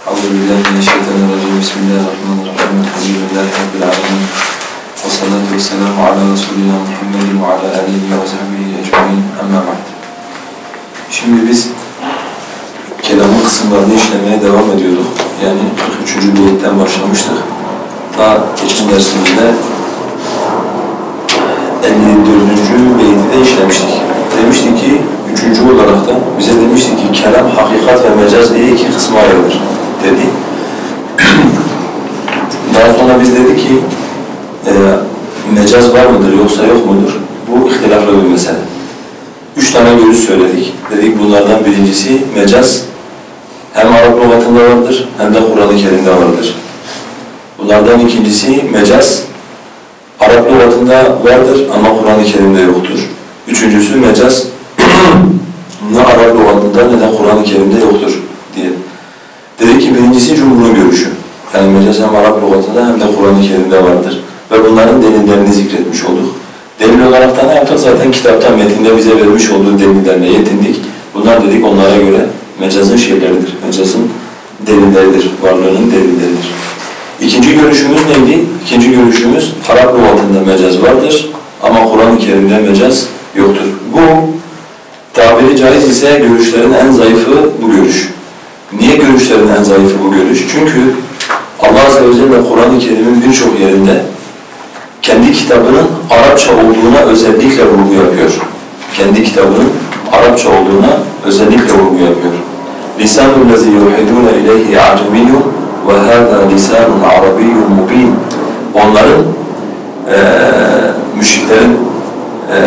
أعوذ بالله من الشيطان الرجيم بسم الله الرحمن الرحيم الحمد لله رب العالمين والصلاة والسلام على رسولنا محمد وعلى آله وصحبه أجمعين أما بعد Şimdi biz kelamın kısımlarını işlemeye devam ediyorduk. Yani 43. beyitten başlamıştık. Ta geçen dersimizde 54. beyti de işlemiştik. Demiştik ki, üçüncü olarak da bize demiştik ki kelam, hakikat ve mecaz diye iki kısma ayrılır dedi. Daha sonra biz dedik ki e, mecaz var mıdır yoksa yok mudur? Bu ihtilaflı bir mesele. Üç tane görüş söyledik. Dedik bunlardan birincisi mecaz hem Arap lügatında vardır hem de Kur'an-ı Kerim'de vardır. Bunlardan ikincisi mecaz Arap lügatında vardır ama Kur'an-ı Kerim'de yoktur. Üçüncüsü mecaz ne Arap lügatında ne de Kur'an-ı Kerim'de yoktur. Dedi birincisi cumhurun görüşü. Yani mecaz hem Arap lügatında hem de Kur'an-ı Kerim'de vardır. Ve bunların delillerini zikretmiş olduk. Delil olarak da ne yaptık? Zaten kitaptan, metinde bize vermiş olduğu delillerle yetindik. Bunlar dedik onlara göre mecazın şeyleridir. Mecazın delilleridir, varlığının delilleridir. İkinci görüşümüz neydi? İkinci görüşümüz Arap lügatında mecaz vardır ama Kur'an-ı Kerim'de mecaz yoktur. Bu tabiri caiz ise görüşlerin en zayıfı bu görüş. Niye görüşlerin en zayıfı bu görüş? Çünkü Allah Azze ve Celle Kur'an-ı Kerim'in birçok yerinde kendi kitabının Arapça olduğuna özellikle vurgu yapıyor. Kendi kitabının Arapça olduğuna özellikle vurgu yapıyor. لِسَانُ الَّذِي يُوحِدُونَ اِلَيْهِ عَجَمِيٌّ وَهَذَا لِسَانٌ عَرَبِيٌّ مُبِينٌ Onların, e, müşriklerin e,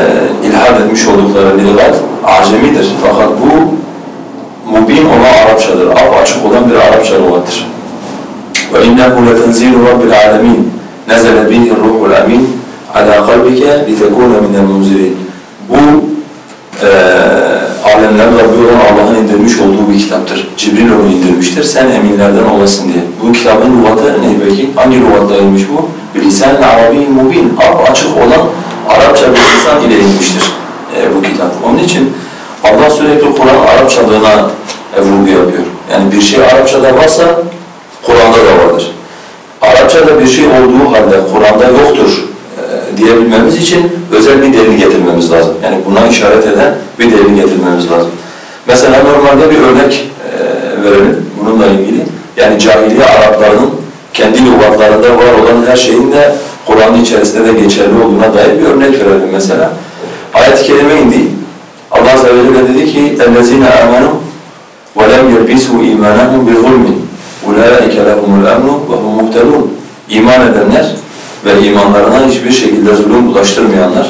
ilhad etmiş oldukları lügat acemidir. Fakat bu Mubin olan Arapçadır. Ap açık olan bir Arapça lügattır. Ve innehu letenzilu rabbil alemin. Nezele bihi ruhul amin. Ala kalbike litekune minel munzirin. Bu e, alemler Rabbi olan Allah'ın indirmiş olduğu bir kitaptır. Cibril onu indirmiştir. Sen eminlerden olasın diye. Bu kitabın lügatı ne peki? Hangi lügatta inmiş bu? Lisan Arabi mubin. Ap açık olan Arapça bir lisan ile inmiştir e, bu kitap. Onun için Allah sürekli Kur'an Arapçalığına e, vurgu yapıyor. Yani bir şey Arapçada varsa Kur'an'da da vardır. Arapçada bir şey olduğu halde Kur'an'da yoktur e, diyebilmemiz için özel bir delil getirmemiz lazım. Yani buna işaret eden bir delil getirmemiz lazım. Mesela normalde bir örnek e, verelim bununla ilgili. Yani cahiliye Araplarının kendi lügatlarında var olan her şeyin de Kur'an'ın içerisinde de geçerli olduğuna dair bir örnek verelim mesela. Ayet-i kerime indi. Allah Azze ve Celle dedi ki اَلَّذِينَ آمَنُوا وَلَمْ يَلْبِسُوا اِيمَانَهُمْ بِظُلْمٍ اُولَٰئِكَ لَهُمُ الْأَمْنُ وَهُمْ مُهْتَدُونَ İman edenler ve imanlarına hiçbir şekilde zulüm bulaştırmayanlar,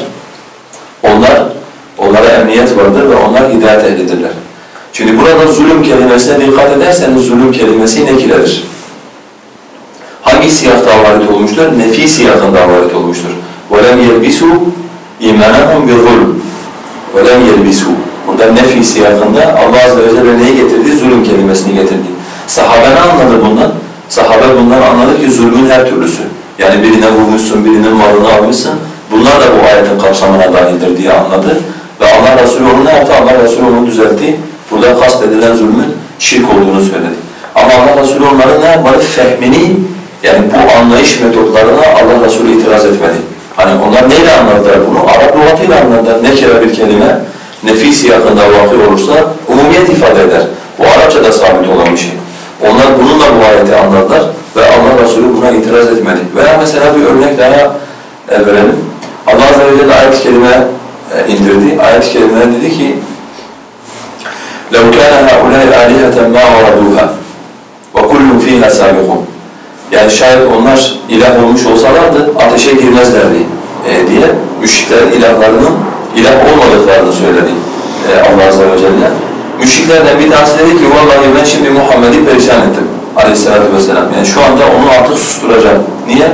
onlar, onlara emniyet vardır ve onlar hidayet ehlidirler. Şimdi burada zulüm kelimesine dikkat ederseniz zulüm kelimesi nekiledir. Hangi siyakta avaret olmuştur? Nefi siyakında avaret olmuştur. وَلَمْ يَلْبِسُوا اِيمَانَهُمْ بِظُلْمٍ وَلَمْ يَلْبِسُوا Burada nefi siyakında Allah Azze ve Celle neyi getirdi? Zulüm kelimesini getirdi. Sahabe ne anladı bundan? Sahabe bundan anladı ki zulmün her türlüsü. Yani birine vurmuşsun, birinin malını almışsın. Bunlar da bu ayetin kapsamına dahildir diye anladı. Ve Allah Resulü onu ne yaptı? Allah Resulü onu düzeltti. Burada kast edilen zulmün şirk olduğunu söyledi. Ama Allah Resulü onların ne yapmadı? Fehmini, yani bu anlayış metotlarına Allah Resulü itiraz etmedi. Hani onlar neyle anladılar bunu? Arap lügatıyla anladılar. Ne kere bir kelime nefis yakında vakı olursa umumiyet ifade eder. Bu Arapçada sabit olan bir şey. Onlar bununla bu ayeti anladılar ve Allah Resulü buna itiraz etmedi. Veya mesela bir örnek daha e, verelim. Allah Azze ve Celle ayet-i kerime e, indirdi. Ayet-i kerime dedi ki لَوْ كَانَ هَؤُلَاءِ آلِهَةً مَا وَرَدُوهَا وَكُلٌّ ف۪يهَا سَابِقُونَ yani şayet onlar ilah olmuş olsalardı ateşe girmezlerdi e, diye müşriklerin ilahlarının ilah olmadıklarını söyledi e, Allah Azze ve Celle. Müşriklerden bir tanesi dedi ki vallahi ben şimdi Muhammed'i perişan ettim aleyhissalatü vesselam. Yani şu anda onu artık susturacağım. Niye?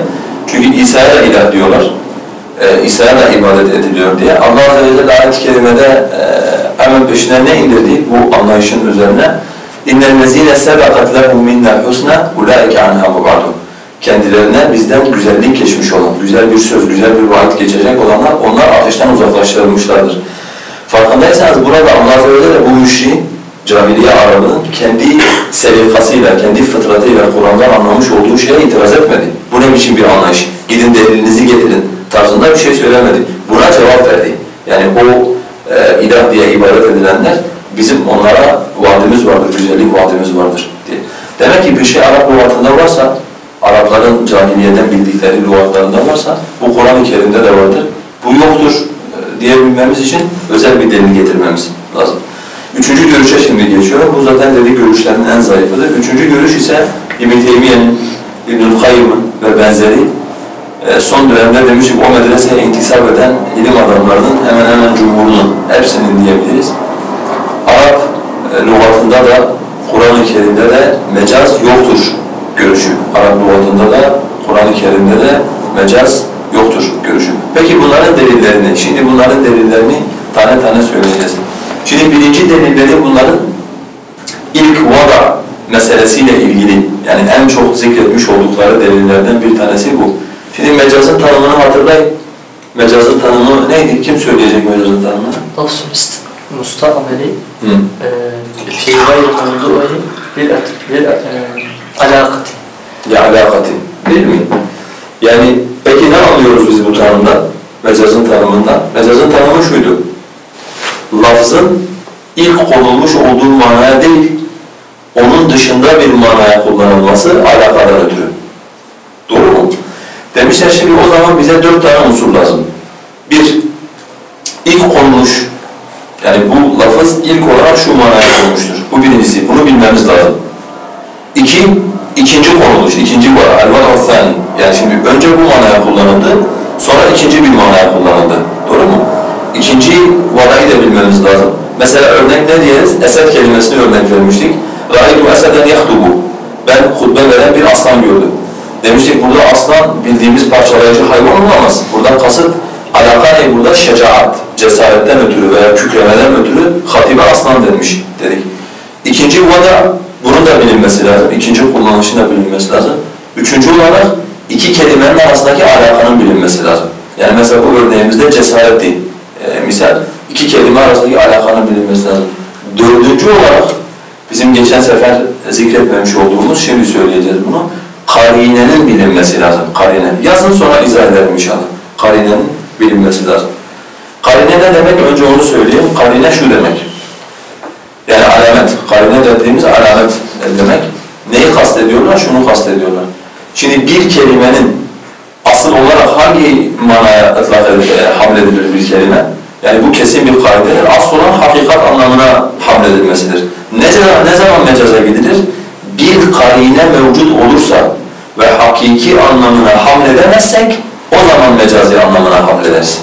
Çünkü İsa'ya da ilah diyorlar. Ee, İsa'ya da ibadet ediliyor diye. Allah Azze ve Celle ayet-i kerimede e, hemen peşine ne indirdi bu anlayışın üzerine? İnnellezîne sebekat lehum minnâ husnâ ulâike anhâ mubadûn. Kendilerine bizden güzellik geçmiş olan, güzel bir söz, güzel bir vaat geçecek olanlar onlar ateşten uzaklaştırılmışlardır. Farkındaysanız burada Allah Teala de bu müşriğin cahiliye Arabının kendi sevkasıyla, kendi fıtratıyla Kur'an'dan anlamış olduğu şeye itiraz etmedi. Bu ne biçim bir anlayış? Gidin delilinizi getirin tarzında bir şey söylemedi. Buna cevap verdi. Yani o e, ilah diye ibadet edilenler bizim onlara vaadimiz vardır, güzellik vaadimiz vardır diye. Demek ki bir şey Arap lügatında varsa, Arapların cahiliyeden bildikleri lügatlarında varsa bu Kur'an-ı Kerim'de de vardır. Bu yoktur e, diyebilmemiz için özel bir delil getirmemiz lazım. Üçüncü görüşe şimdi geçiyorum. Bu zaten dediği görüşlerin en zayıfıdır. Üçüncü görüş ise İbn Teymiye'nin, Kayyım'ın ve benzeri e, son dönemde demiştik o medreseye intisap eden ilim adamlarının hemen hemen cumhurunun, hepsinin diyebiliriz. Arap e, lügatında da Kur'an-ı Kerim'de de mecaz yoktur görüşü. Arap lügatında da Kur'an-ı Kerim'de de mecaz yoktur görüşü. Peki bunların delillerini, şimdi bunların delillerini tane tane söyleyeceğiz. Şimdi birinci delilleri bunların ilk vada meselesiyle ilgili yani en çok zikretmiş oldukları delillerden bir tanesi bu. Şimdi mecazın tanımını hatırlayın. Mecazın tanımı neydi? Kim söyleyecek mecazın tanımını? Lafzul mustameli fi gayri mevdu'i lil alakati. Ya alakati. Değil mi? Yani peki ne anlıyoruz biz bu tanımda? Mecazın tanımında. Mecazın tanımı şuydu. Lafzın ilk konulmuş olduğu manaya değil, onun dışında bir manaya kullanılması alakadan ötürü. Doğru mu? Demişler şimdi o zaman bize dört tane unsur lazım. Bir, ilk konmuş, yani bu lafız ilk olarak şu manaya olmuştur. Bu birincisi. Bunu bilmemiz lazım. İki, ikinci konuluş, ikinci var. Elvan Yani şimdi önce bu manaya kullanıldı, sonra ikinci bir manaya kullanıldı. Doğru mu? İkinci varayı da bilmemiz lazım. Mesela örnek ne diyeriz? Esed kelimesini örnek vermiştik. Raidu eseden yahdubu. Ben hutbe veren bir aslan gördüm. Demiştik burada aslan bildiğimiz parçalayıcı hayvan olamaz. Buradan kasıt alaka ne burada? Şecaat, cesaretten ötürü veya kükremeden ötürü hatibe aslan demiş dedik. İkinci vada bunun da bilinmesi lazım. İkinci kullanışın da bilinmesi lazım. Üçüncü olarak iki kelimenin arasındaki alakanın bilinmesi lazım. Yani mesela bu örneğimizde cesaret değil. Ee, misal iki kelime arasındaki alakanın bilinmesi lazım. Dördüncü olarak bizim geçen sefer zikretmemiş olduğumuz, şimdi söyleyeceğiz bunu karinenin bilinmesi lazım. Karine. Yazın sonra izah ederim inşallah. Karinenin bilinmesi lazım. Karine ne demek? Önce onu söyleyeyim. Karine şu demek. Yani alamet. Karine dediğimiz alamet demek. Neyi kastediyorlar? Şunu kastediyorlar. Şimdi bir kelimenin asıl olarak hangi manaya ıtlak edilir, hamledilir bir kelime? Yani bu kesin bir kaidedir. Asıl olan hakikat anlamına hamledilmesidir. Ne zaman, ne zaman mecaza gidilir? Bir karine mevcut olursa ve hakiki anlamına hamledemezsek o zaman mecazi anlamına hamledersin.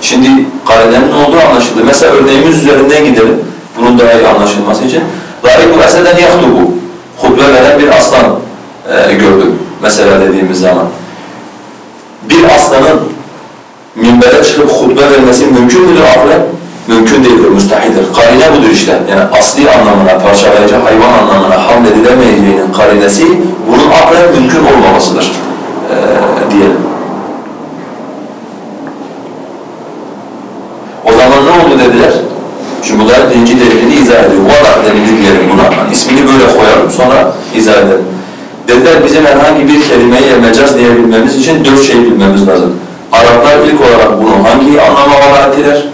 Şimdi karedenin olduğu anlaşıldı. Mesela örneğimiz üzerinden gidelim. Bunun daha iyi anlaşılması için. Garibu eseden yahdubu. Hutbe veren bir aslan e, gördüm. Mesela dediğimiz zaman. Bir aslanın minbere çıkıp hutbe vermesi mümkün müdür aklen? Mümkün değildir, müstahidir. Karine budur işte. Yani asli anlamına, parçalayıcı hayvan anlamına hamledilemeyeceğinin karinesi bunun aklen mümkün olmamasıdır e, diyelim. Dediler? Şimdi bunların birinci delilini izah ediyor. Vada delili diyelim buna. Yani ismini böyle koyalım sonra izah edelim. Dediler bizim herhangi bir kelimeye mecaz diyebilmemiz için dört şey bilmemiz lazım. Araplar ilk olarak bunu hangi anlama vada ettiler?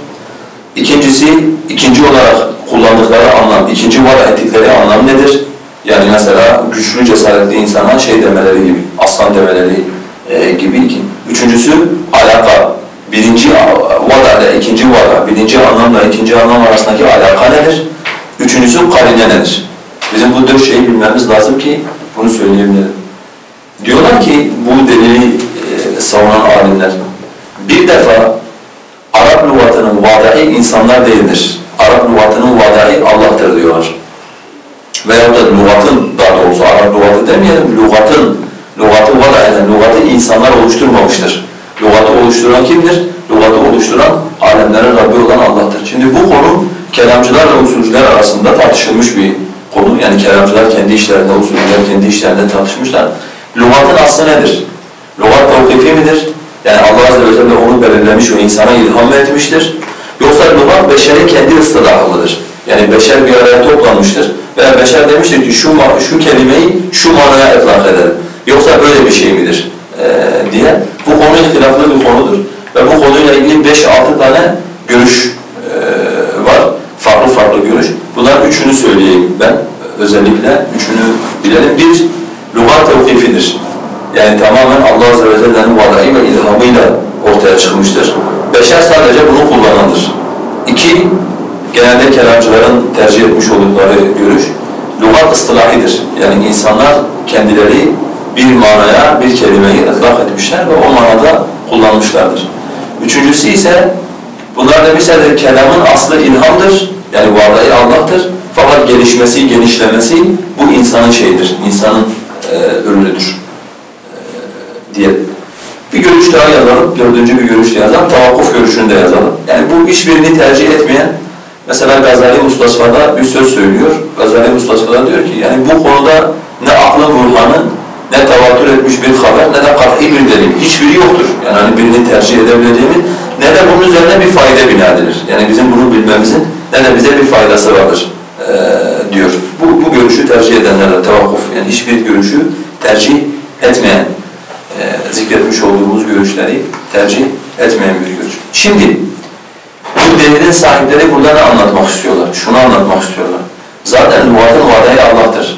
İkincisi, ikinci olarak kullandıkları anlam, ikinci vada ettikleri anlam nedir? Yani mesela güçlü, cesaretli insana şey demeleri gibi, aslan demeleri e, gibi. Üçüncüsü alaka. Birinci vada ile ikinci vada, birinci anlamla ikinci anlam arasındaki alaka nedir? Üçüncüsü karine nedir? Bizim bu dört şeyi bilmemiz lazım ki bunu söyleyebilirim. Diyorlar ki bu delili e, savunan alimler, bir defa Arap lügatının vadai insanlar değildir. Arap lügatının vadai Allah'tır diyorlar. Veyahut da lügatın, daha doğrusu Arap lügatı demeyelim, lügatın, lügatı vada eden, lügatı insanlar oluşturmamıştır. Lügatı oluşturan kimdir? Lügatı oluşturan alemlerin Rabbi olan Allah'tır. Şimdi bu konu kelamcılarla usulcüler arasında tartışılmış bir konu. Yani kelamcılar kendi işlerinde, usulcüler kendi işlerinde tartışmışlar. Lügatın aslı nedir? Lügat tevkifi midir? Yani Allah Azze ve Celle onu belirlemiş ve insana ilham etmiştir. Yoksa lügat beşerin kendi ıstılahıdır. Yani beşer bir araya toplanmıştır. Veya beşer demiştir ki şu, şu kelimeyi şu manaya etlak edelim. Yoksa böyle bir şey midir? Ee, diye. Konu ihtilaflı bir konudur. Ve bu konuyla ilgili beş altı tane görüş e, var. Farklı farklı görüş. Bunlar üçünü söyleyeyim ben özellikle. Üçünü bilelim. Bir, lügat tevkifidir. Yani tamamen Allah Azze ve Celle'nin vadai ve ilhamıyla ortaya çıkmıştır. Beşer sadece bunu kullanandır. İki, genelde kelamcıların tercih etmiş oldukları görüş, lügat ıstılahidir. Yani insanlar kendileri bir manaya, bir kelimeyi ıtlak etmişler ve o manada kullanmışlardır. Üçüncüsü ise, bunlar demişlerdir, kelamın aslı ilhamdır, yani vadai Allah'tır. Fakat gelişmesi, genişlemesi bu insanın şeyidir, insanın e, ürünüdür e, diye. Bir görüş daha yazalım, dördüncü bir görüş de yazalım, tavakkuf görüşünü de yazalım. Yani bu hiçbirini tercih etmeyen, mesela Gazali Mustasfa'da bir söz söylüyor. Gazali Mustasfa'da diyor ki, yani bu konuda ne aklın burhanı, ne tevatür etmiş bir haber, ne de kat'i bir delil. Hiçbiri yoktur. Yani hani birini tercih edebileceğimiz, ne de bunun üzerine bir fayda bina edilir. Yani bizim bunu bilmemizin ne de bize bir faydası vardır e, diyor. Bu, bu görüşü tercih edenlerle tevakkuf, yani hiçbir görüşü tercih etmeyen, e, zikretmiş olduğumuz görüşleri tercih etmeyen bir görüş. Şimdi bu delilin sahipleri burada ne anlatmak istiyorlar? Şunu anlatmak istiyorlar. Zaten lügatın vadayı Allah'tır.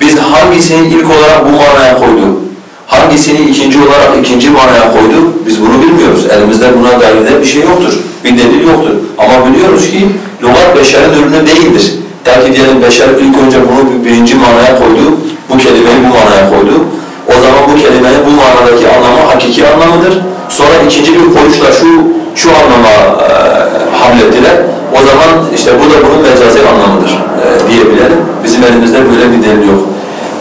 Biz hangisini ilk olarak bu manaya koyduk, hangisini ikinci olarak ikinci manaya koyduk, biz bunu bilmiyoruz. Elimizde buna dair de bir şey yoktur, bir delil yoktur. Ama biliyoruz ki lügat beşerin ürünü değildir. Ta ki diyelim beşer ilk önce bunu birinci manaya koydu, bu kelimeyi bu manaya koydu. O zaman bu kelimenin bu manadaki anlamı hakiki anlamıdır. Sonra ikinci bir koyuşla şu şu anlama e, hamlettiler O zaman işte bu da bunun mecazi anlamıdır e, diyebilelim. Bizim elimizde böyle bir delil yok.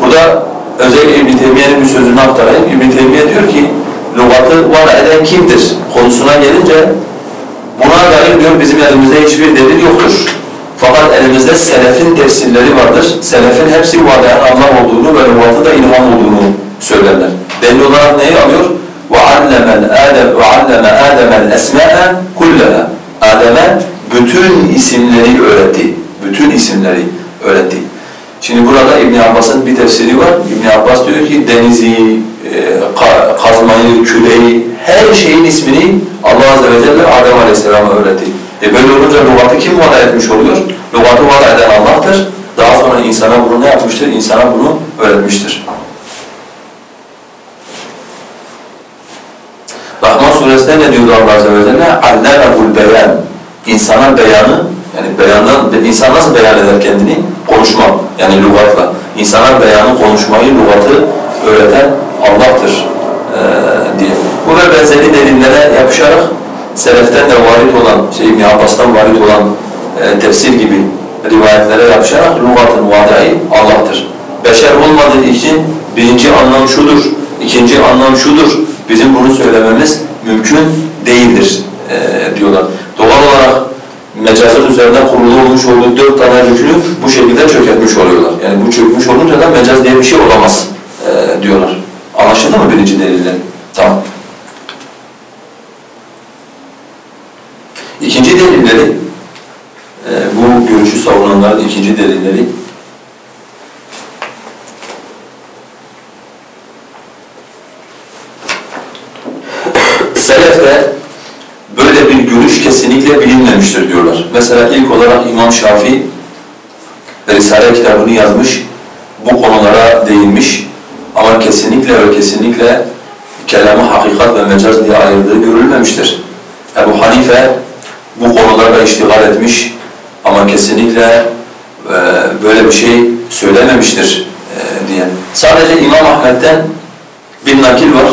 Burada özellikle İbn Teymiye'nin bir sözünü aktarayım. İbn Teymiye diyor ki lügatı var eden kimdir konusuna gelince buna dair diyor bizim elimizde hiçbir delil yoktur. Fakat elimizde selefin tefsirleri vardır. Selefin hepsi vadayan Allah olduğunu ve lügatı da ilham olduğunu söylerler. Delil olarak neyi alıyor? وَعَلَّمَ الْآدَمَ وَعَلَّمَ آدَمَ الْأَسْمَاءَ كُلَّهَا Adem'e bütün isimleri öğretti. Bütün isimleri öğretti. Şimdi burada İbn Abbas'ın bir tefsiri var. İbn Abbas diyor ki denizi, e, kazmayı, küreyi, her şeyin ismini Allah Azze ve Celle Adem Aleyhisselam'a öğretti. E böyle olunca lügatı kim vada etmiş oluyor? Lügatı vada eden Allah'tır. Daha sonra insana bunu ne yapmıştır? İnsana bunu öğretmiştir. Rahman suresinde ne diyordu Allah Azze ve Celle? عَلَّمَهُ beyan. İnsana beyanı, yani beyandan, insan nasıl beyan eder kendini? Konuşma, yani lügatla. İnsana beyanı, konuşmayı, lügatı öğreten Allah'tır ee, diye. Bu ve benzeri delillere yapışarak seleften de varit olan, şey İbn Abbas'tan varit olan e, tefsir gibi rivayetlere yapışarak lügatın vadai Allah'tır. Beşer olmadığı için birinci anlam şudur, ikinci anlam şudur, bizim bunu söylememiz mümkün değildir e, diyorlar. Doğal olarak mecazın üzerinde kurulu olmuş olduğu dört tane rükünü bu şekilde çökertmiş oluyorlar. Yani bu çökmüş olunca da mecaz diye bir şey olamaz e, diyorlar. Anlaşıldı mı birinci delille? Tamam. İkinci delilleri, e, bu görüşü savunanların ikinci delilleri, Selefte kesinlikle bilinmemiştir diyorlar. Mesela ilk olarak İmam Şafii Risale kitabını yazmış, bu konulara değinmiş ama kesinlikle ve kesinlikle kelamı hakikat ve mecaz diye ayırdığı görülmemiştir. Ebu Hanife bu konularda iştigal etmiş ama kesinlikle e, böyle bir şey söylememiştir e, diye. Sadece İmam Ahmet'ten bir nakil var.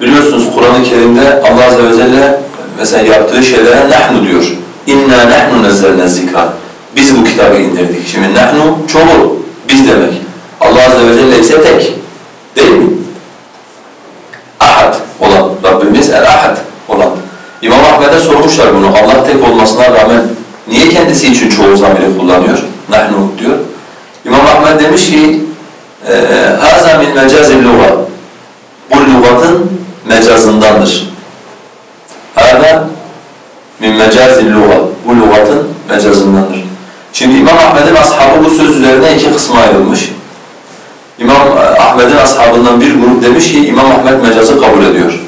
Biliyorsunuz Kur'an-ı Kerim'de Allah Azze ve Celle mesela yaptığı şeylere nahnu diyor. İnna nahnu nezzelne zikra. Biz bu kitabı indirdik. Şimdi nahnu çoğul, biz demek. Allah Azze ve Celle ise tek. Değil mi? Ahad olan, Rabbimiz el-ahad olan. İmam Ahmet'e sormuşlar bunu. Allah tek olmasına rağmen niye kendisi için çoğul zamiri kullanıyor? Nahnu diyor. İmam Ahmet demiş ki هَذَا مِنْ مَجَازِ اللُّغَةِ Bu lügatın mecazındandır. Hâdâ min mecazil lugha. Bu lügatın mecazındandır. Şimdi İmam Ahmed'in ashabı bu söz üzerine iki kısma ayrılmış. İmam Ahmed'in ashabından bir grup demiş ki İmam Ahmed mecazı kabul ediyor.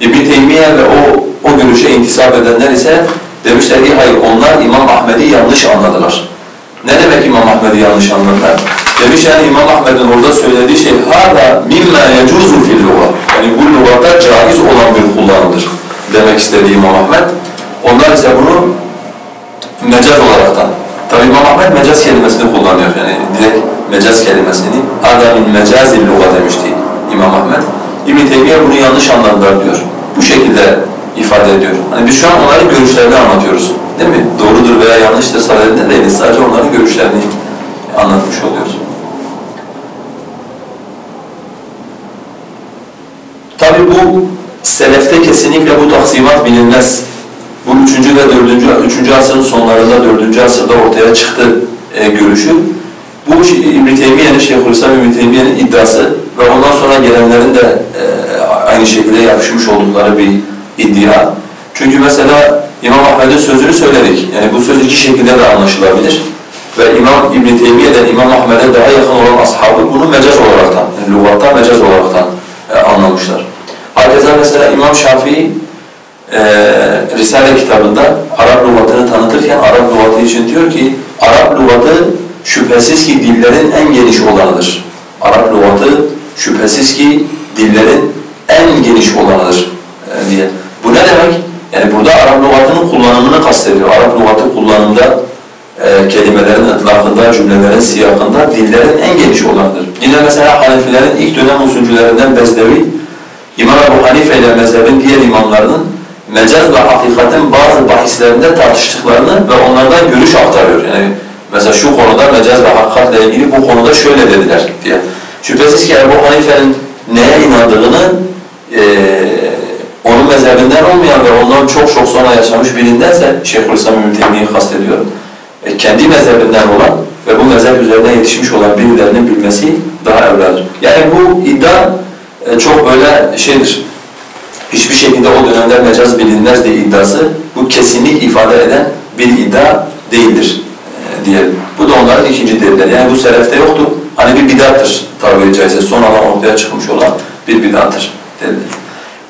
İbn Teymiye ve o o görüşe intisap edenler ise demişler ki hayır onlar İmam Ahmed'i yanlış anladılar. Ne demek İmam Ahmed'i yanlış anladılar? Demiş yani İmam Ahmed'in orada söylediği şey hâdâ mimmâ yecuzu fil lugha. Yani bu lügatta caiz olan bir kullanımdır demek istedi İmam Ahmed. Onlar ise bunu mecaz olaraktan. Tabi İmam Ahmed mecaz kelimesini kullanıyor yani direkt mecaz kelimesini. Min mecazil lugha demişti İmam Ahmed. İbn Teymiye bunu yanlış anladılar diyor. Bu şekilde ifade ediyor. Hani biz şu an onların görüşlerini anlatıyoruz. Değil mi? Doğrudur veya yanlıştır sadedinde değiliz. Sadece onların görüşlerini anlatmış oluyoruz. Tabi bu selefte kesinlikle bu taksimat bilinmez. Bu üçüncü ve dördüncü, üçüncü asrın sonlarında, dördüncü asırda ortaya çıktı e, görüşü. Bu İbn-i Teymiye'nin, Şeyhülislam İbn-i Teymiye'nin iddiası ve ondan sonra gelenlerin de e, aynı şekilde yapışmış oldukları bir iddia. Çünkü mesela İmam Ahmed'in sözünü söyledik. Yani bu söz iki şekilde de anlaşılabilir. Ve İmam İbn Teymiye'den İmam Ahmed'e daha yakın olan ashabı bunu mecaz olaraktan, yani lügatta mecaz olaraktan e, anlamışlar. Hakeza mesela İmam Şafii e, Risale kitabında Arap lügatını tanıtırken Arap lügatı için diyor ki Arap lügatı şüphesiz ki dillerin en geniş olanıdır. Arap lügatı şüphesiz ki dillerin en geniş olanıdır e, diye. Bu ne demek? Yani burada Arap lügatının kullanımını kastediyor. Arap lügatı kullanımda e, kelimelerin etlafında, cümlelerin siyakında dillerin en geniş olanıdır. Yine mesela Hanefilerin ilk dönem usulcülerinden Bezdevi, İmam Ebu Hanife ile mezhebin diğer imamlarının mecaz ve hakikatin bazı bahislerinde tartıştıklarını ve onlardan görüş aktarıyor. Yani mesela şu konuda mecaz ve hakikatle ilgili bu konuda şöyle dediler diye. Şüphesiz ki Ebu Hanife'nin neye inandığını e, onun mezhebinden olmayan ve ondan çok çok sonra yaşamış birindense Şeyhülislam İbn Teymiye'yi kastediyorum. E, kendi mezhebinden olan ve bu mezhep üzerine yetişmiş olan birilerinin bilmesi daha evladır. Yani bu iddia e, çok böyle şeydir. Hiçbir şekilde o dönemde mecaz bilinmez diye iddiası bu kesinlik ifade eden bir iddia değildir e, diyelim. Bu da onların ikinci delilleri. Yani bu selefte yoktu. Hani bir bidattır tabiri caizse sonradan ortaya çıkmış olan bir bidattır dediler.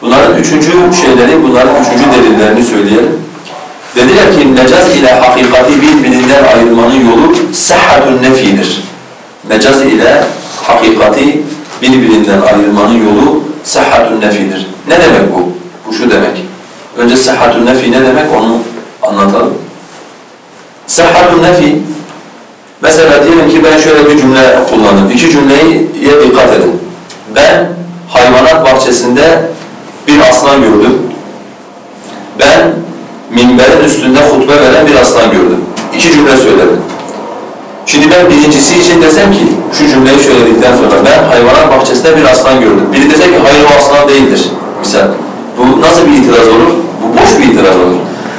Bunların üçüncü şeyleri, bunların üçüncü delillerini söyleyelim. Dediler ki mecaz ile hakikati birbirinden ayırmanın yolu sahhatun nefidir. Mecaz ile hakikati birbirinden ayırmanın yolu sahhatun nefidir. Ne demek bu? Bu şu demek. Önce sahhatun nefi ne demek onu anlatalım. Sahhatun nefi mesela diyelim ki ben şöyle bir cümle kullandım. İki cümleyi dikkat edin. Ben hayvanat bahçesinde bir aslan gördüm. Ben minberin üstünde hutbe veren bir aslan gördüm. İki cümle söyledim. Şimdi ben birincisi için desem ki, şu cümleyi söyledikten sonra ben hayvanat bahçesinde bir aslan gördüm. Biri dese ki hayır o aslan değildir. Misal. Bu nasıl bir itiraz olur? Bu boş bir itiraz olur.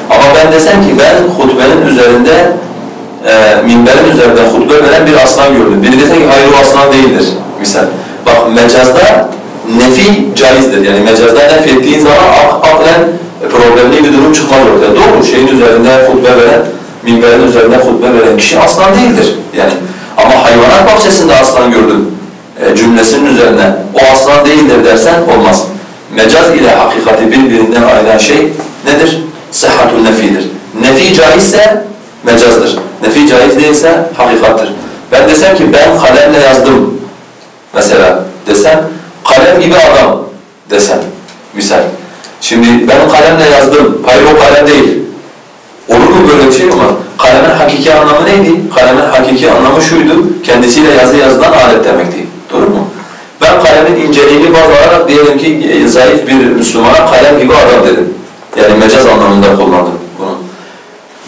Ama ben desem ki ben hutbenin üzerinde, e, minberin üzerinde hutbe veren bir aslan gördüm. Biri dese ki hayır o aslan değildir. Misal. Bak mecazda nefi caizdir. Yani mecazda nefi ettiğin zaman ak aklen problemli bir durum çıkmaz ortaya. Doğru, şeyin üzerinde hutbe veren, minberin üzerinde hutbe veren kişi aslan değildir. Yani ama hayvanat bahçesinde aslan gördüm e, cümlesinin üzerine o aslan değildir dersen olmaz. Mecaz ile hakikati birbirinden ayıran şey nedir? Sıhhatul nefidir. Nefi caizse mecazdır. Nefi caiz değilse hakikattır. Ben desem ki ben kalemle yazdım mesela desem kalem gibi adam desem misal. Şimdi ben kalemle yazdım, hayır o kalem değil. Olur mu böyle bir şey var? Kalemin hakiki anlamı neydi? Kalemin hakiki anlamı şuydu, kendisiyle yazı yazılan alet demekti. Doğru mu? Ben kalemin inceliğini baz alarak diyelim ki e, zayıf bir Müslümana kalem gibi adam dedim. Yani mecaz anlamında kullandım bunu.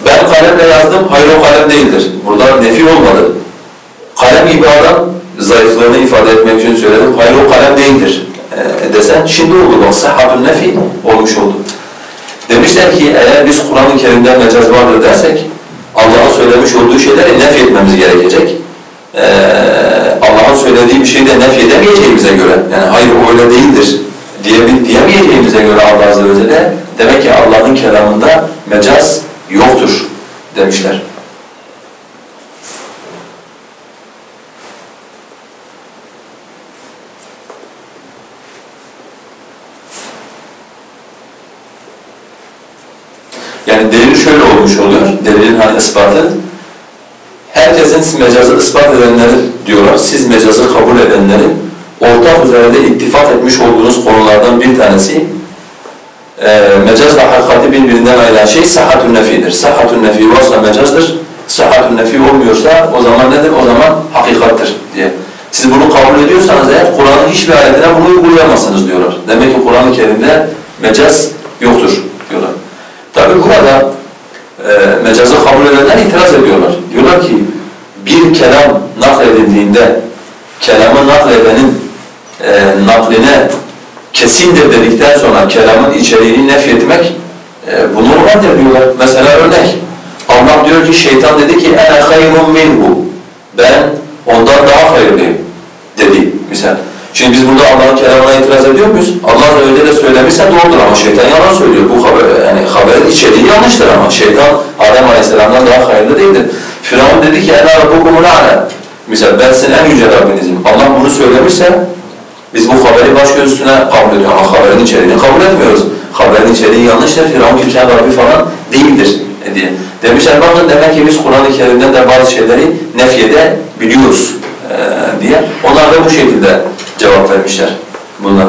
Ben kalemle yazdım, hayır o kalem değildir. Burada nefi olmadı. Kalem gibi adam, zayıflığını ifade etmek için söyledim, hayır o kalem değildir e, desen şimdi oldu sahhabül nefi olmuş oldu. Demişler ki eğer biz Kur'an-ı Kerim'de mecaz vardır dersek Allah'ın söylemiş olduğu şeyleri nef etmemiz gerekecek. Ee, Allah'ın söylediği bir şeyi de nef edemeyeceğimize göre yani hayır o öyle değildir diye, diyemeyeceğimize göre Allah Azze ve Celle demek ki Allah'ın kelamında mecaz yoktur demişler. Olmuş oluyor. Delilin hani ispatı. Herkesin mecazı ispat edenleri diyorlar. Siz mecazı kabul edenleri ortak üzerinde ittifak etmiş olduğunuz konulardan bir tanesi e, mecazla hakikati birbirinden ayıran şey sahhatun nefidir. Sahhatun nefi varsa mecazdır. Sahhatun nefi olmuyorsa o zaman nedir? O zaman hakikattir diye. Siz bunu kabul ediyorsanız eğer Kur'an'ın hiçbir ayetine bunu uygulayamazsınız diyorlar. Demek ki Kur'an-ı Kerim'de mecaz yoktur. Tabi burada e, mecazı kabul edenler itiraz ediyorlar. Diyorlar ki bir kelam nakledildiğinde kelamı nakledenin e, nakline kesindir dedikten sonra kelamın içeriğini nefyetmek e, bu normaldir diyorlar. Mesela örnek Allah diyor ki şeytan dedi ki ene hayrun minhu ben ondan daha hayırlıyım dedi misal. Şimdi biz burada Allah'ın kelamına itiraz ediyor muyuz? Allah Azze ve Celle söylemişse doğrudur ama şeytan yalan söylüyor. Bu haber, yani haberin içeriği yanlıştır ama şeytan Adem Aleyhisselam'dan daha hayırlı değildir. Firavun dedi ki اَنَا رَبُّكُمُ الْعَلَى Misal ben sizin en yüce Rabbinizim. Allah bunu söylemişse biz bu haberi baş göz üstüne kabul ediyoruz ama haberin içeriğini kabul etmiyoruz. Haberin içeriği yanlıştır, Firavun kimsenin Rabbi falan değildir diye. Demişler bakın demek ki biz Kur'an-ı Kerim'den de bazı şeyleri nefyede biliyoruz e, diye. Onlar da bu şekilde cevap vermişler bunlar.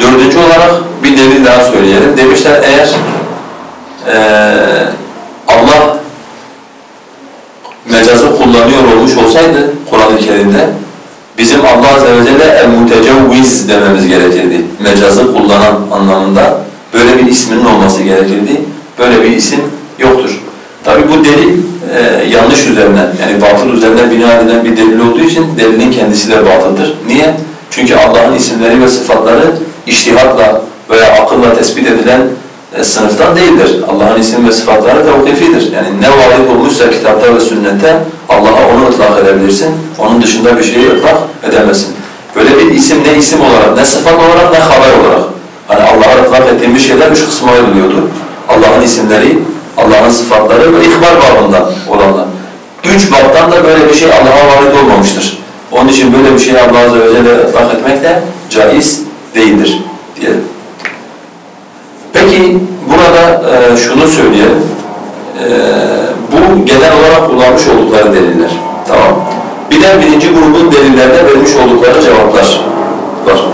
Dördüncü olarak bir delil daha söyleyelim. Demişler eğer ee, Allah mecazı kullanıyor olmuş olsaydı Kur'an-ı Kerim'de bizim Allah Azze ve Celle el-mutecevviz dememiz gerekirdi. Mecazı kullanan anlamında böyle bir isminin olması gerekirdi. Böyle bir isim yoktur. Tabi bu delil e, yanlış üzerinden yani batıl üzerinden bina edilen bir delil olduğu için delilin kendisi de batıldır. Niye? Çünkü Allah'ın isimleri ve sıfatları iştihatla veya akılla tespit edilen e, sınıftan değildir. Allah'ın isim ve sıfatları tevkifidir. Yani ne varit olmuşsa kitapta ve sünnette Allah'a onu ıtlak edebilirsin. Onun dışında bir şeyi ıtlak edemezsin. Böyle bir isim ne isim olarak, ne sıfat olarak, ne haber olarak. Hani Allah'a ıtlak ettiğimiz şeyler üç kısma ayrılıyordu. Allah'ın isimleri, Allah'ın sıfatları ve ihbar babından olanlar. Üç babdan da böyle bir şey Allah'a varit olmamıştır. Onun için böyle bir şeyi Allah Azze ve etmek de caiz değildir diyelim. Peki burada e, şunu söyleyelim. E, bu genel olarak kullanmış oldukları deliller. Tamam. Bir de birinci grubun delillerine vermiş oldukları cevaplar var.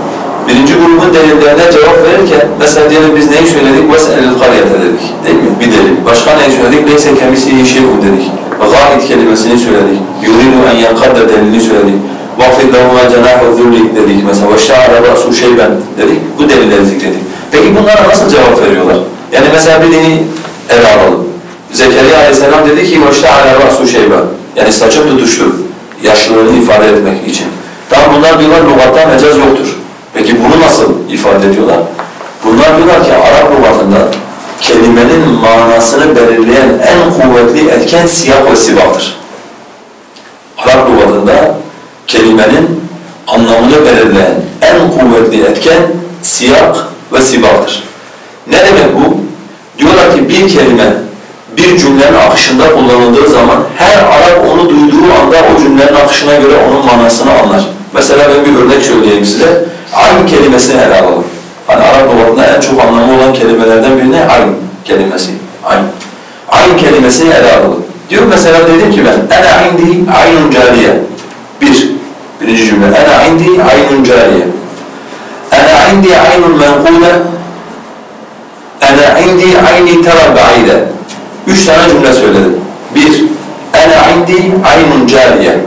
Birinci grubun delillerine cevap verirken mesela diyelim biz neyi söyledik? وَسْأَلِ الْقَرْيَةَ dedik. Değil mi? Bir delil. Başka neyi söyledik? لَيْسَ كَمِسِهِ شَيْءٌ dedik. غَائِدْ kelimesini söyledik. يُرِيدُ اَنْ يَنْقَدَّ delilini söyledik. وَقْفِدْ لَهُمَا جَنَاحُ الذُّلِّ dedik mesela. وَشَّعَرَ رَأْسُ شَيْبًا dedik. Bu delilleri zikredik. Peki bunlara nasıl cevap veriyorlar? Yani mesela birini ele alalım. Zekeriya aleyhisselam dedi ki وَشْتَعَلَى رَأْسُ شَيْبًا Yani saçım tutuştu. Yaşlılığını ifade etmek için. Tamam bunlar diyorlar lügatta mecaz yoktur. Peki bunu nasıl ifade ediyorlar? Bunlar diyorlar ki Arap lügatında kelimenin manasını belirleyen en kuvvetli etken siyah ve sibaktır. Arap lügatında kelimenin anlamını belirleyen en kuvvetli etken siyah ve sibaktır. Ne demek bu? Diyorlar ki bir kelime bir cümlenin akışında kullanıldığı zaman her Arap onu duyduğu anda o cümlenin akışına göre onun manasını anlar. Mesela ben bir örnek söyleyeyim size. Ayn kelimesini ele alalım. Hani Arap lügatında en çok anlamı olan kelimelerden biri ne? Ayn kelimesi. Ayn. Ayn kelimesini ele alalım. Diyor mesela dedim ki ben ene indi aynun cariye. Bir. Birinci cümle. Ene indi aynun cariye. Ene indi aynun menkule. Ene indi ayni tera. Üç tane cümle söyledim. Bir. Ene indi aynun cariye.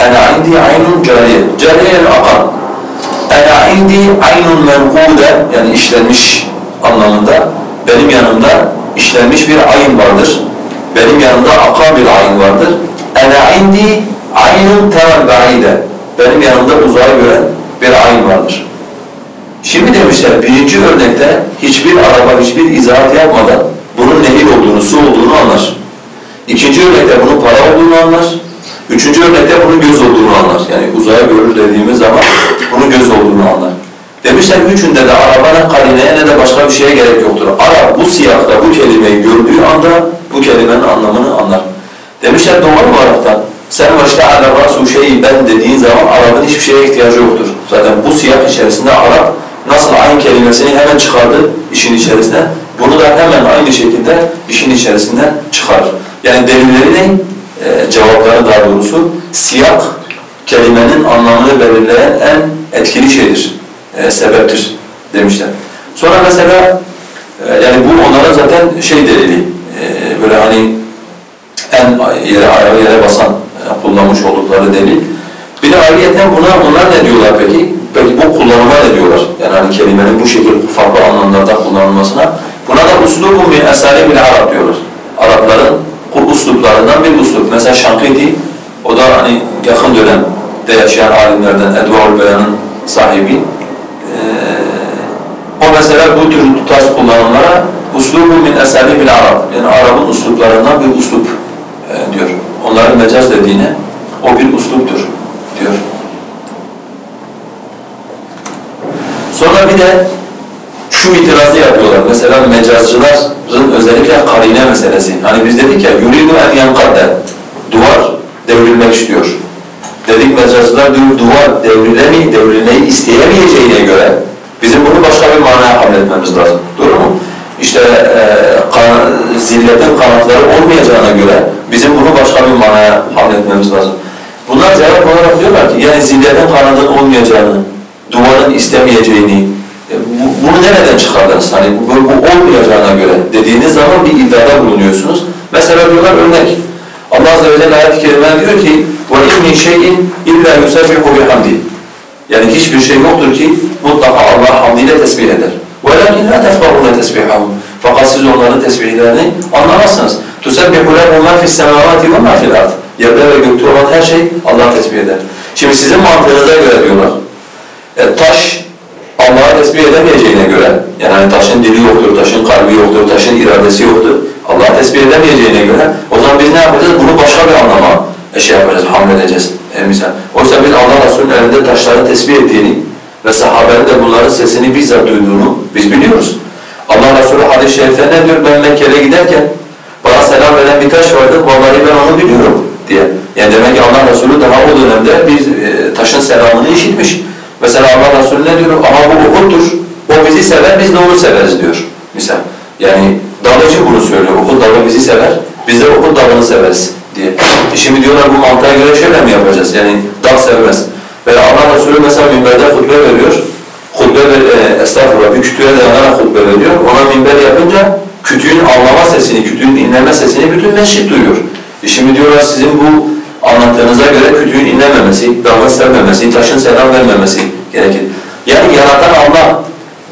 Ene indi aynun cariye. Cariye yani akan. Ene indi aynun menkude yani işlenmiş anlamında. Benim yanımda işlenmiş bir ayın vardır. Benim yanımda akan bir ayın vardır. Ene indi aynun tera ba'ide. Benim yanımda uzağa gören bir ayın vardır. Şimdi demişler birinci örnekte hiçbir araba hiçbir izahat yapmadan bunun nehir olduğunu, su olduğunu anlar. İkinci örnekte bunun para olduğunu anlar. Üçüncü örnekte bunun göz olduğunu anlar. Yani uzaya görür dediğimiz zaman bunun göz olduğunu anlar. Demişler üçünde de araba ne karineye ne de başka bir şeye gerek yoktur. Arap bu siyahta bu kelimeyi gördüğü anda bu kelimenin anlamını anlar. Demişler doğal olarak da sen başta ala rasu şeyi ben dediğin zaman Arap'ın hiçbir şeye ihtiyacı yoktur. Zaten bu siyah içerisinde Arap nasıl aynı kelimesini hemen çıkardı işin içerisine, bunu da hemen aynı şekilde işin içerisinden çıkarır. Yani delilleri ne? Cevapları daha doğrusu siyak kelimenin anlamını belirleyen en etkili şeydir, e, sebeptir demişler. Sonra mesela e, yani bu onlara zaten şey delili, e, böyle hani en yere ayağı yere basan e, kullanmış oldukları delil. Bir de ayrıyeten buna onlar ne diyorlar peki? Peki bu kullanıma ne diyorlar? Yani hani kelimenin bu şekilde farklı anlamlarda kullanılmasına. Buna da uslubun min esalibil Arap diyorlar. Arapların usluplarından bir uslup. Mesela Şankiti, o da hani yakın dönemde yaşayan alimlerden Edvaul Beyan'ın sahibi. Ee, o mesela bu tür tarz kullanımlara uslubun min esalibil Arap. Yani Arap'ın usluplarından bir uslup e, diyor. Onların mecaz dediğine o bir usluptur diyor. Sonra bir de şu itirazı yapıyorlar. Mesela mecazcıların özellikle karine meselesi. Hani biz dedik ya yuridu en yankadde. Duvar devrilmek istiyor. Dedik mecazcılar diyor duvar devrilemi, devrilmeyi isteyemeyeceğine göre bizim bunu başka bir manaya hamletmemiz lazım. Doğru mu? İşte e, kan, zilletin kanatları olmayacağına göre bizim bunu başka bir manaya hamletmemiz lazım. Bunlar cevap olarak diyorlar ki yani zilletin kanadının olmayacağını, duvarın istemeyeceğini, bu, bunu nereden çıkardınız? Hani bu, bu olmayacağına göre dediğiniz zaman bir iddiada bulunuyorsunuz. Mesela diyorlar örnek. Allah Azze ve Celle ayet-i kerimede diyor ki وَاِنْ مِنْ شَيْءٍ اِلَّا يُسَبِّحُ بِحَمْدِ Yani hiçbir şey yoktur ki mutlaka Allah hamdiyle tesbih eder. وَلَكِنْ لَا تَفْقَرُونَ تَسْبِحَهُمْ Fakat siz onların tesbihlerini anlamazsınız. تُسَبِّحُ لَهُ مَا فِي السَّمَاوَاتِ وَمَا فِي الْأَرْضِ Yerde ve gökte olan her şey Allah tesbih eder. Şimdi sizin mantığınıza göre diyorlar. E, taş Allah'a tesbih edemeyeceğine göre, yani hani taşın dili yoktur, taşın kalbi yoktur, taşın iradesi yoktur. Allah'a tesbih edemeyeceğine göre o zaman biz ne yapacağız? Bunu başka bir anlama e, şey yapacağız, hamledeceğiz. E, misal. Oysa biz Allah Resulü'nün elinde taşları tesbih ettiğini ve sahabenin de bunların sesini bizzat duyduğunu biz biliyoruz. Allah Resulü hadis-i şerifte ne diyor? Ben Mekke'ye giderken bana selam veren bir taş vardı, vallahi ben onu biliyorum diye. Yani demek ki Allah Resulü daha o dönemde bir e, taşın selamını işitmiş. Mesela Allah Resulü ne diyor? Aha bu okuldur. O bizi sever, biz de onu severiz diyor. Misal. Yani dalıcı bunu söylüyor. Okul dalı bizi sever, biz de okul dalını severiz diye. E şimdi diyorlar bu mantığa göre şöyle mi yapacağız? Yani dal sevmez. Veya Allah Resulü mesela minberde hutbe veriyor. Hutbe ver, e, estağfurullah bir kütüğe dayanarak hutbe veriyor. Ona minber yapınca kütüğün anlama sesini, kütüğün inleme sesini bütün mescit duyuyor. E şimdi diyorlar sizin bu anlattığınıza göre kütüğün inlememesi, dalın sevmemesi, taşın selam vermemesi gerekir. Yani yaratan Allah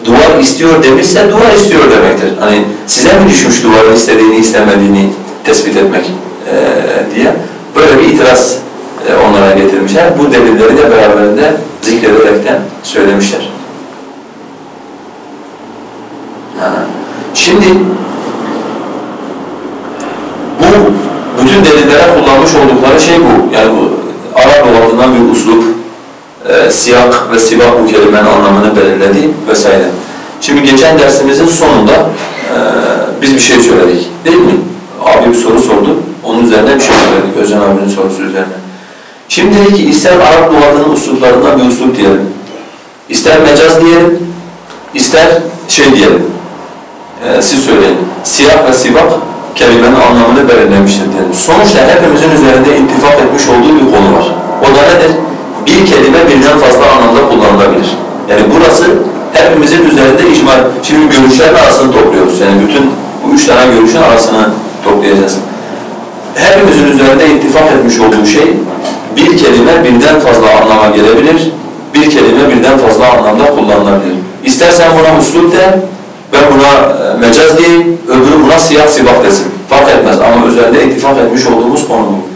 duvar istiyor demişse duvar istiyor demektir. Hani size mi düşmüş duvarın istediğini istemediğini tespit etmek e, diye böyle bir itiraz e, onlara getirmişler. Bu delilleri de beraberinde zikrederekten söylemişler. Ha. Şimdi bu bütün delillere kullanmış oldukları şey bu. Yani bu Arap lügatından bir uslup, e, siyak ve sibak bu kelimenin anlamını belirledi vesaire. Şimdi geçen dersimizin sonunda e, biz bir şey söyledik değil mi? Abi bir soru sordu, onun üzerine bir şey söyledik Özcan abinin sorusu üzerine. Şimdi dedi ki ister Arap lügatının usluplarından bir uslup diyelim, ister mecaz diyelim, ister şey diyelim, e, siz söyleyin, siyak ve sibak kelimenin anlamını belirlemiştir diyelim. Sonuçta hepimizin üzerinde ittifak etmiş olduğu bir konu var. O da nedir? Bir kelime birden fazla anlamda kullanılabilir. Yani burası hepimizin üzerinde icma. Şimdi görüşlerin arasını topluyoruz. Yani bütün bu üç tane görüşün arasını toplayacağız. Hepimizin üzerinde ittifak etmiş olduğu şey bir kelime birden fazla anlama gelebilir, bir kelime birden fazla anlamda kullanılabilir. İstersen buna uslup de, ben buna e, mecaz diyeyim, öbürü buna siyah sibak desin. Fark etmez ama üzerinde ittifak etmiş olduğumuz konu bu.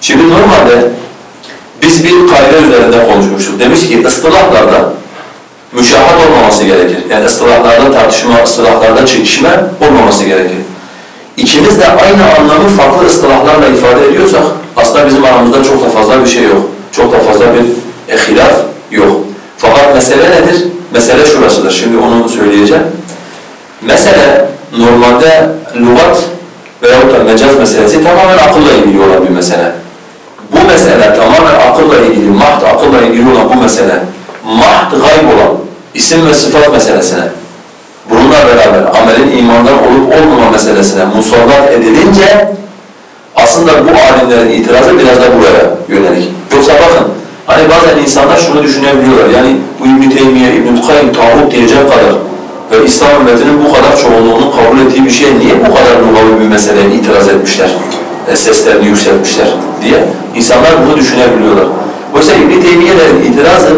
Şimdi normalde biz bir kaide üzerinde konuşmuştuk. Demiş ki ıstılahlarda müşahat olmaması gerekir. Yani ıstılahlarda tartışma, ıstılahlarda çekişme olmaması gerekir. İkimiz de aynı anlamı farklı ıstılahlarla ifade ediyorsak aslında bizim aramızda çok da fazla bir şey yok. Çok da fazla bir e, yok. Fakat mesele nedir? Mesele şurasıdır. Şimdi onu söyleyeceğim. Mesele normalde lügat veyahut da mecaz meselesi tamamen akılla ilgili olan bir mesele. Bu mesele tamamen akılla ilgili, mahd akılla ilgili olan bu mesele, mahd gayb olan isim ve sıfat meselesine, bununla beraber amelin imandan olup olmama meselesine musallat edilince aslında bu alimlerin itirazı biraz da buraya yönelik. Yoksa bakın, hani bazen insanlar şunu düşünebiliyorlar, yani bu İbn-i Teymiye, İbn-i Kayyum diyecek kadar ve İslam ümmetinin bu kadar çoğunluğunun kabul ettiği bir şeye niye bu kadar lugavi bir meseleye itiraz etmişler, e, seslerini yükseltmişler diye insanlar bunu düşünebiliyorlar. Oysa İbn-i Teymiye'lerin itirazı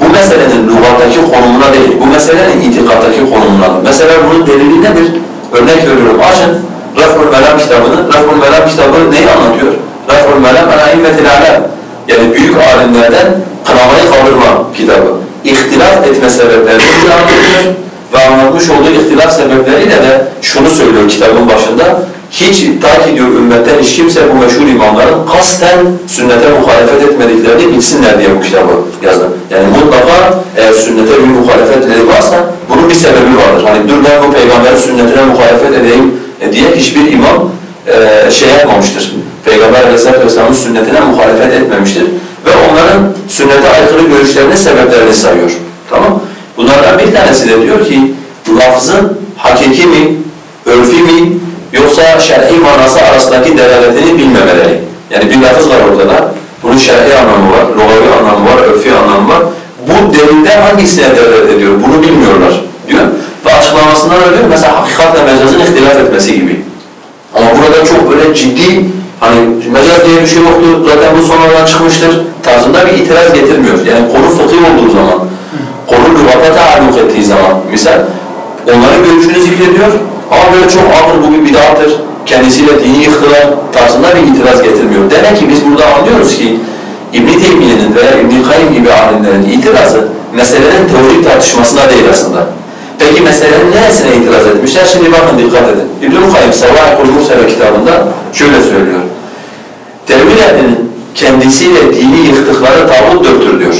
bu meselenin lügattaki konumuna değil, bu meselenin itikattaki konumuna. Mesela bunun delili nedir? Örnek veriyorum, açın Raf'ul Melam kitabını. Raf'ul Melam kitabı neyi anlatıyor? Raf'ul Melam el aimmetil alem. Yani büyük alimlerden kınamayı kaldırma kitabı. İhtilaf etme sebeplerini anlatıyor anlatmış olduğu ihtilaf sebepleriyle de şunu söylüyor kitabın başında. Hiç ta diyor ümmetten hiç kimse bu meşhur imamların kasten sünnete muhalefet etmediklerini bilsinler diye bu kitabı yazdı. Yani mutlaka eğer sünnete bir muhalefetleri varsa bunun bir sebebi vardır. Hani dur ben bu peygamberin sünnetine muhalefet edeyim e, diye hiçbir imam e, şey yapmamıştır. Peygamber Aleyhisselatü Vesselam'ın sünnetine muhalefet etmemiştir. Ve onların sünnete aykırı görüşlerinin sebeplerini sayıyor. Tamam Bunlardan bir tanesi de diyor ki lafzın hakiki mi, örfi mi yoksa şer'i manası arasındaki delaletini bilmemeleri. Yani bir lafız var orada da. Bunun şer'i anlamı var, logavi anlamı var, örfi anlamı var. Bu delilden hangisine delalet ediyor? Bunu bilmiyorlar diyor. Ve açıklamasında da diyor mesela hakikatle mecazın ihtilaf etmesi gibi. Ama burada çok böyle ciddi hani mecaz diye bir şey yoktur, zaten bu sonradan çıkmıştır tarzında bir itiraz getirmiyor. Yani konu fıkıh olduğu zaman, konu lügata taalluk ettiği zaman misal onların görüşünü zikrediyor ama böyle çok ağır bu bir bid'attır, kendisiyle dini yıktılar tarzında bir itiraz getirmiyor. Demek ki biz burada anlıyoruz ki İbn-i Teymiye'nin veya İbn-i Kayyum gibi alimlerin itirazı meselenin teorik tartışmasına değil aslında. Peki meselenin neresine itiraz etmişler? Şimdi bakın dikkat edin. İbn-i Kayyum Savâikul Mursele kitabında şöyle söylüyor. Tevil ehlinin kendisiyle dini yıktıkları tağut dörttür diyor.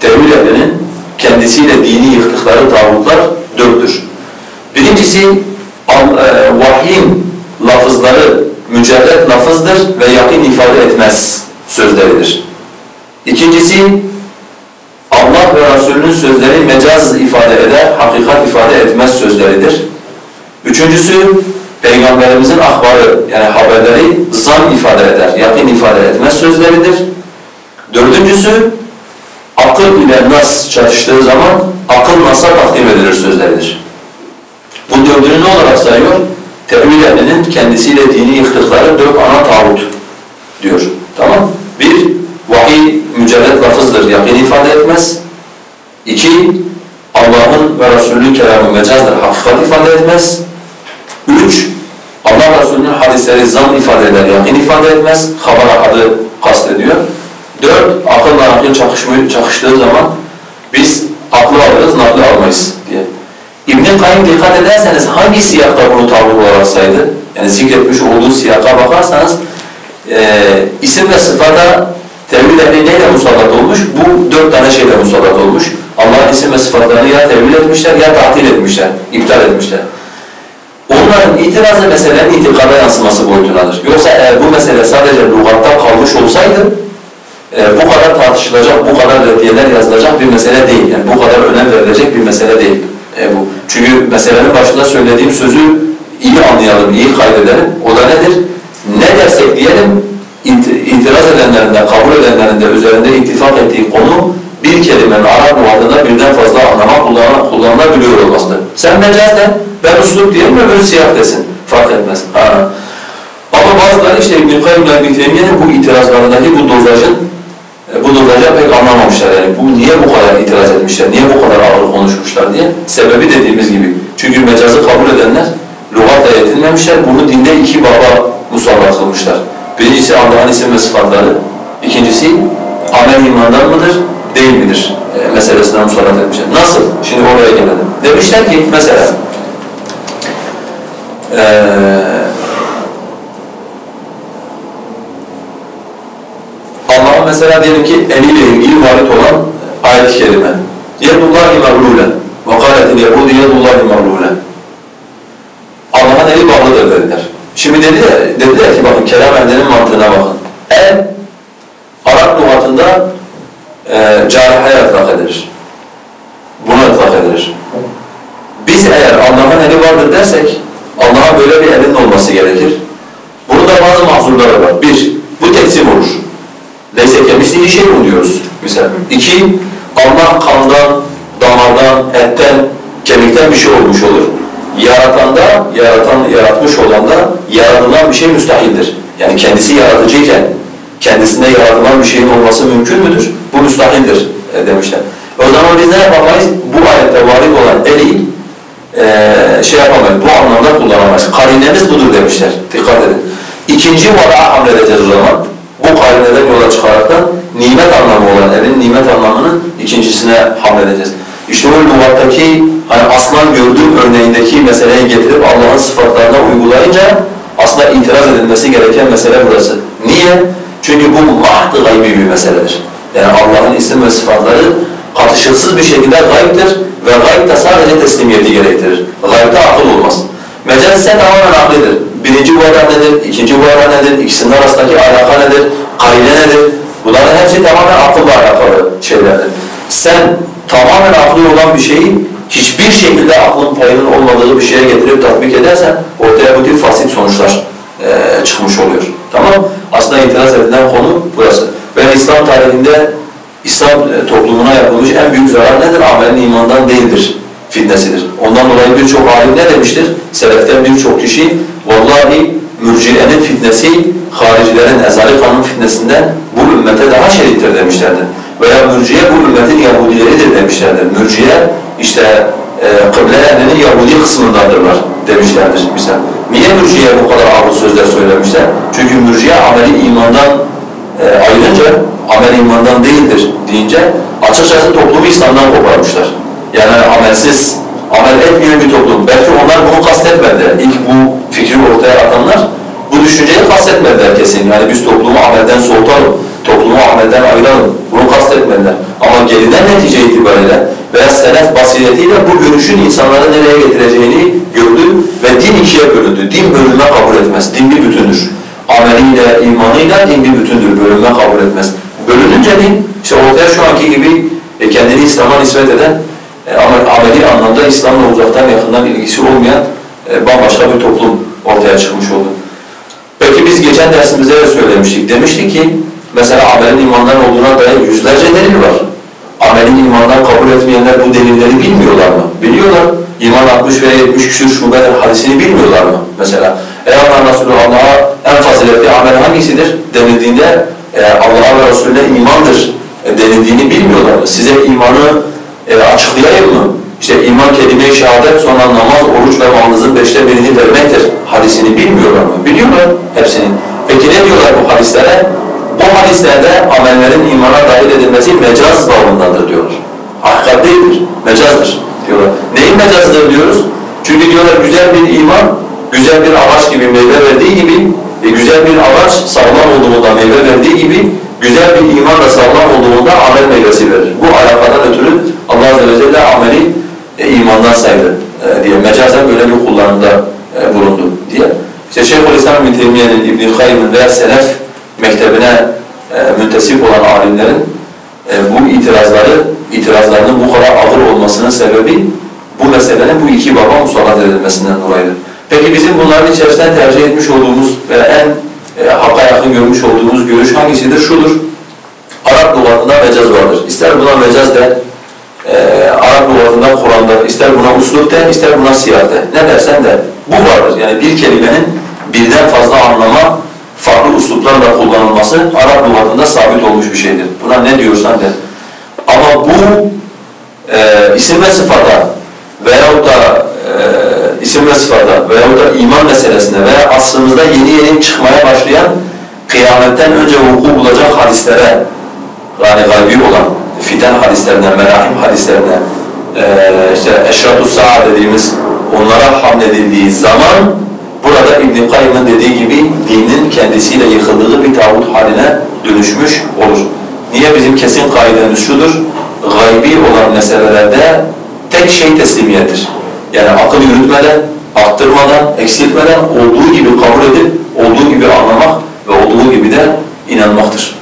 Tevil ehlinin kendisiyle dini yıktıkları tağutlar dörttür. Birincisi e, vahyin lafızları mücerred lafızdır ve yakın ifade etmez sözleridir. İkincisi Allah ve Resulünün sözleri mecaz ifade eder, hakikat ifade etmez sözleridir. Üçüncüsü Peygamberimizin ahbarı yani haberleri zan ifade eder, yakın ifade etmez sözleridir. Dördüncüsü akıl ile nas çatıştığı zaman akıl nasa takdim edilir sözleridir. Bu dördünü ne olarak sayıyor? Tevhid ehlinin kendisiyle dini yıktıkları dört ana tağut diyor. Tamam? Bir, vahiy mücerred lafızdır, yakın ifade etmez. İki, Allah'ın ve Resulünün kelamı mecazdır, hakikat ifade etmez. Üç, Allah Resulü'nün hadisleri zan ifade eder, yakın ifade etmez, haber adı kastediyor. Dört, akılla akıl çakıştığı zaman biz aklı alırız, nakli almayız diye. İbn-i Kayyum dikkat ederseniz hangi siyakta bunu tavır olarak saydı? Yani zikretmiş olduğu siyaka bakarsanız e, isim ve sıfata tevhid ehli neyle musallat olmuş? Bu dört tane şeyle musallat olmuş. Allah'ın isim ve sıfatlarını ya tevhid etmişler ya tatil etmişler, iptal etmişler. Onların itirazı meselenin itikada yansıması boyutunadır. Yoksa eğer bu mesele sadece lügatta kalmış olsaydı e, bu kadar tartışılacak, bu kadar reddiyeler yazılacak bir mesele değil. Yani bu kadar önem verilecek bir mesele değil e, bu. Çünkü meselenin başında söylediğim sözü iyi anlayalım, iyi kaydedelim. O da nedir? Ne dersek diyelim, itiraz edenlerin de, kabul edenlerin de üzerinde ittifak ettiği konu bir kelimenin Arap muhatında birden fazla anlama kullan kullanılabiliyor olmasıdır. Sen mecaz de, ben usluk diyeyim mi öbür siyah desin. Fark etmez. Ha. Ama bazıları işte İbn-i Kayyum ile İbn-i bu itirazlarındaki bu dozajın bu dozaja pek anlamamışlar yani bu niye bu kadar itiraz etmişler, niye bu kadar ağır konuşmuşlar diye. Sebebi dediğimiz gibi. Çünkü mecazı kabul edenler lügatla yetinmemişler, bunu dinde iki baba musallat kılmışlar. Birincisi Allah'ın isim ve sıfatları, ikincisi amel imandan mıdır, değil midir e, meselesine musallat etmişler. Nasıl? Şimdi oraya gelelim. Demişler ki mesela ee, Allah'ın mesela diyelim ki eliyle ilgili varit olan ayet-i kerime. يَدُّ مَغْلُولًا وَقَالَتِ الْيَهُودِ يَدُّ اللّٰهِ مَغْلُولًا Allah'ın eli bağlıdır dediler. Şimdi dediler, dediler ki bakın kelam ehlinin mantığına bakın. El Arap lügatında e, carihaya etlak edilir. Buna etlak edilir. Biz eğer Allah'ın eli vardır dersek, Allah'a böyle bir elin olması gerekir. Bunun da bazı mahzurları var. Bir, bu teksim olur. Leyse kemisliği şey mi diyoruz misal. İki, Allah kandan, damardan, etten, kemikten bir şey olmuş olur. Yaratanda, yaratan, yaratmış olan da yaratılan bir şey müstahildir. Yani kendisi yaratıcıyken kendisinde yaratılan bir şeyin olması mümkün müdür? Bu müstahildir e, demişler. O zaman biz ne yapamayız? Bu ayette varit olan eli e, şey yapamayız, bu anlamda kullanamayız. Karinemiz budur demişler. Dikkat edin. İkinci vara'a hamledeceğiz o zaman. Bu karineden yola çıkaraktan nimet anlamı olan elin nimet anlamının ikincisine hamledeceğiz. İşte o lügattaki hani aslan gördüğüm örneğindeki meseleyi getirip Allah'ın sıfatlarına uygulayınca aslında itiraz edilmesi gereken mesele burası. Niye? Çünkü bu mahd gaybi bir meseledir. Yani Allah'ın isim ve sıfatları katışıksız bir şekilde gayiptir ve gayb de sadece teslimiyeti gerektirir. Gaybde akıl olmaz. Mecaz tamamen aklidir. Birinci vara nedir, ikinci vara nedir, ikisinin arasındaki alaka nedir, karine nedir? Bunların hepsi tamamen akılla alakalı şeylerdir. Sen tamamen aklı olan bir şeyi hiçbir şekilde aklın payının olmadığı bir şeye getirip tatbik edersen ortaya bu tip fasit sonuçlar e, çıkmış oluyor. Tamam Aslında itiraz edilen konu burası. Ve İslam tarihinde İslam e, toplumuna yapılmış en büyük zarar nedir? Amelin imandan değildir fitnesidir. Ondan dolayı birçok alim ne demiştir? Seleften birçok kişi vallahi mürciyenin fitnesi haricilerin ezali kanun fitnesinden bu ümmete daha şerittir demişlerdir. Veya mürciye bu ümmetin Yahudileridir demişlerdir. Mürciye işte e, kıble ehlinin Yahudi kısmındadırlar demişlerdir misal. Niye mürciye bu kadar ağır sözler söylemişler? Çünkü mürciye ameli imandan e, ayrınca amel imandan değildir deyince açıkçası toplumu İslam'dan koparmışlar. Yani amelsiz, amel etmeyen bir toplum. Belki onlar bunu kastetmediler. İlk bu fikri ortaya atanlar bu düşünceyi kastetmediler kesin. Yani biz toplumu amelden soğutalım, toplumu amelden ayıralım. Bunu kastetmediler. Ama gelinen netice itibariyle veya selef basiretiyle bu görüşün insanları nereye getireceğini gördü ve din ikiye bölündü. Din bölünme kabul etmez. Din bir bütündür. Ameliyle, imanıyla din bir bütündür. Bölünme kabul etmez. Bölününce din, işte ortaya şu anki gibi e, kendini İslam'a nispet eden e, ameli anlamda İslam'la uzaktan yakından ilgisi olmayan e, bambaşka bir toplum ortaya çıkmış oldu. Peki biz geçen dersimizde de söylemiştik. Demiştik ki mesela amelin imandan olduğuna dair yüzlerce delil var. Amelin imandan kabul etmeyenler bu delilleri bilmiyorlar mı? Biliyorlar. İman 60 veya 70 küsur şubeler hadisini bilmiyorlar mı? Mesela ey Allah Resulü Allah'a en faziletli amel hangisidir denildiğinde e, Allah'a ve Resulüne imandır denildiğini bilmiyorlar mı? Size imanı e, açıklayayım mı? İşte iman kelime-i şehadet sonra namaz, oruç ve malınızın beşte birini vermektir. Hadisini bilmiyorlar mı? Biliyorlar hepsini. Peki ne diyorlar bu hadislere? Bu hadislerde amellerin imana dahil edilmesi mecaz babındadır diyorlar. Hakikat değildir, mecazdır diyorlar. Neyin mecazıdır diyoruz? Çünkü diyorlar güzel bir iman, güzel bir ağaç gibi meyve verdiği gibi, e, güzel bir ağaç sağlam olduğunda meyve verdiği gibi, güzel bir iman da sağlam olduğunda amel meyvesi verir. Bu alakadan ötürü Allah Azze ve Celle ameli e, imandan saydı e, diye mecazen böyle bir kullanımda e, bulundu diye. İşte Şeyhülislam İbn Teymiye'nin İbn Kayyım'ın veya selef mektebine e, müntesip olan alimlerin e, bu itirazları itirazlarının bu kadar ağır olmasının sebebi bu meselenin bu iki baba musallat edilmesinden dolayıdır. Peki bizim bunların içerisinden tercih etmiş olduğumuz ve en e, hakka yakın görmüş olduğumuz görüş hangisidir? Şudur. Arap lügatında mecaz vardır. İster buna mecaz de, e, Arap lügatında Kur'an'da, ister buna usluk de, ister buna siyah de. Ne dersen de bu vardır. Yani bir kelimenin birden fazla anlama farklı usluplarla kullanılması Arap lügatında sabit olmuş bir şeydir. Buna ne diyorsan de. Ama bu e, isim ve sıfata veyahut da e, isim ve sıfata veyahut da iman meselesine veya asrımızda yeni yeni çıkmaya başlayan kıyametten önce vuku bulacak hadislere yani gaybi olan fitan hadislerine, merahim hadislerine işte eşratu sa'a dediğimiz onlara hamledildiği zaman burada İbn-i dediği gibi dinin kendisiyle yıkıldığı bir tağut haline dönüşmüş olur. Niye bizim kesin kaidemiz şudur? Gaybi olan meselelerde tek şey teslimiyettir. Yani akıl yürütmeden, arttırmadan, eksiltmeden olduğu gibi kabul edip, olduğu gibi anlamak ve olduğu gibi de inanmaktır.